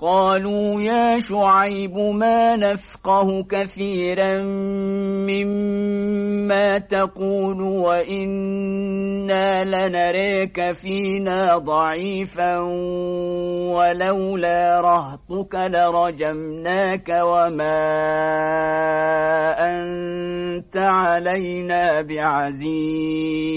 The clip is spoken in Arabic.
قالوا يا شعيب ما نفقه كثيرا مما تقول وإنا لنريك فينا ضعيفا ولولا رهطك لرجمناك وما أنت علينا بعزيز.